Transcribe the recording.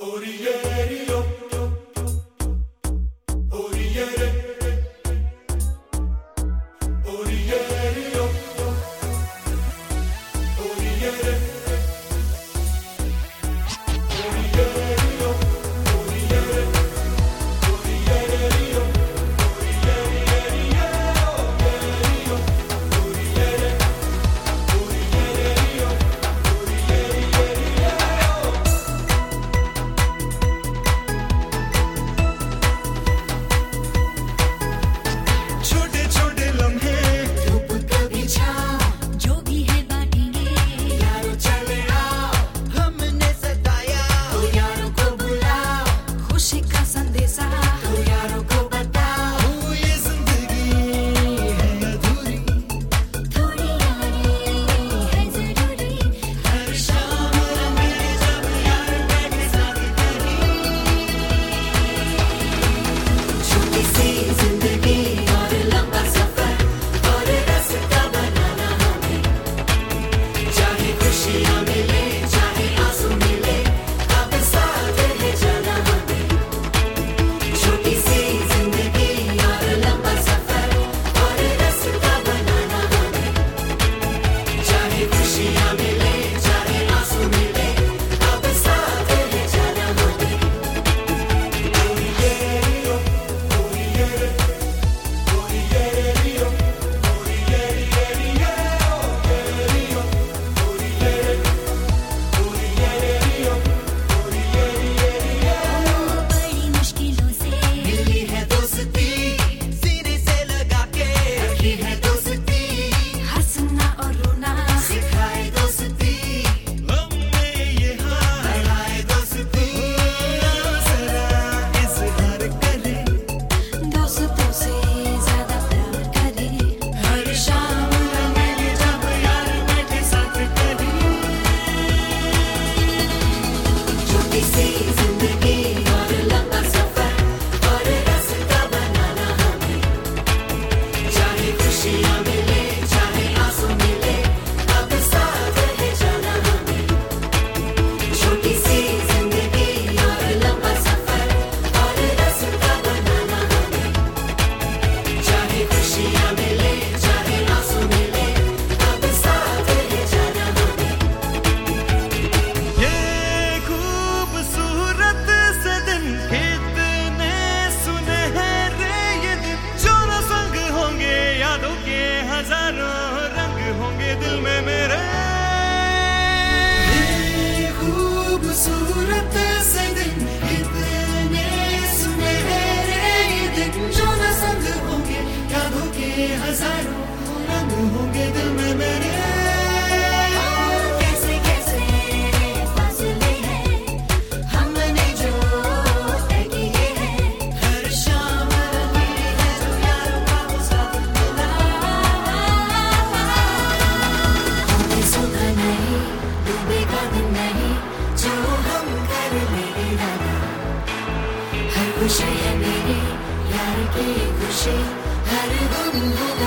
Oriello खुशी है मेरी यार की खुशी हर गुम हो